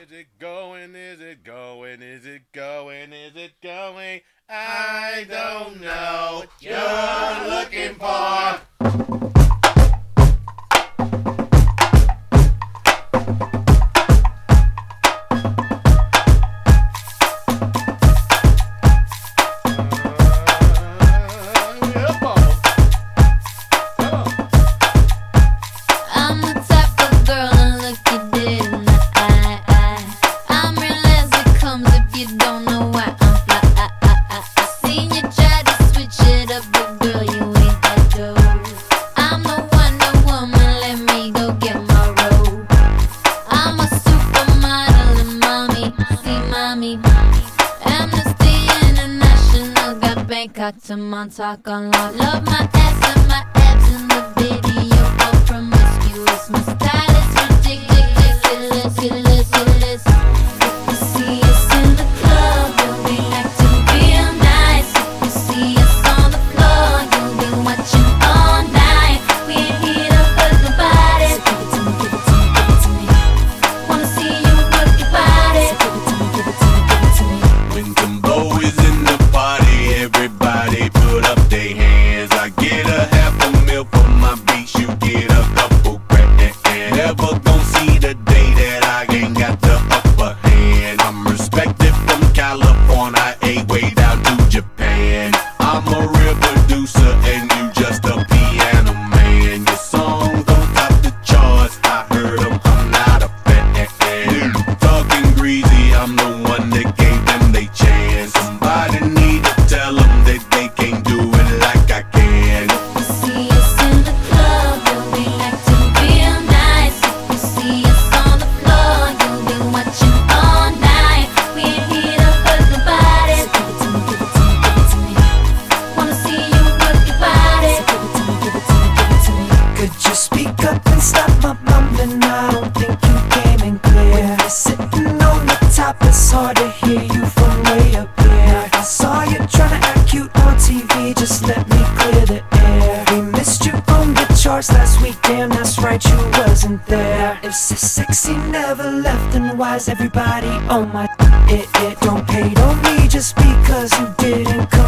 Is it going? Is it going? Is it going? Is it going? I don't know. You're back to Montauk, on love. Love my ass and my abs in the video from promiscuous mustache. I'm a and you just a piano man. Your song don't the. I. I'm not a fan. Greasy. I'm the one that gave them they chance. Somebody need to tell them that they can't. If so sexy never left, then why's everybody on my? It, it don't pay, don't me just because you didn't come.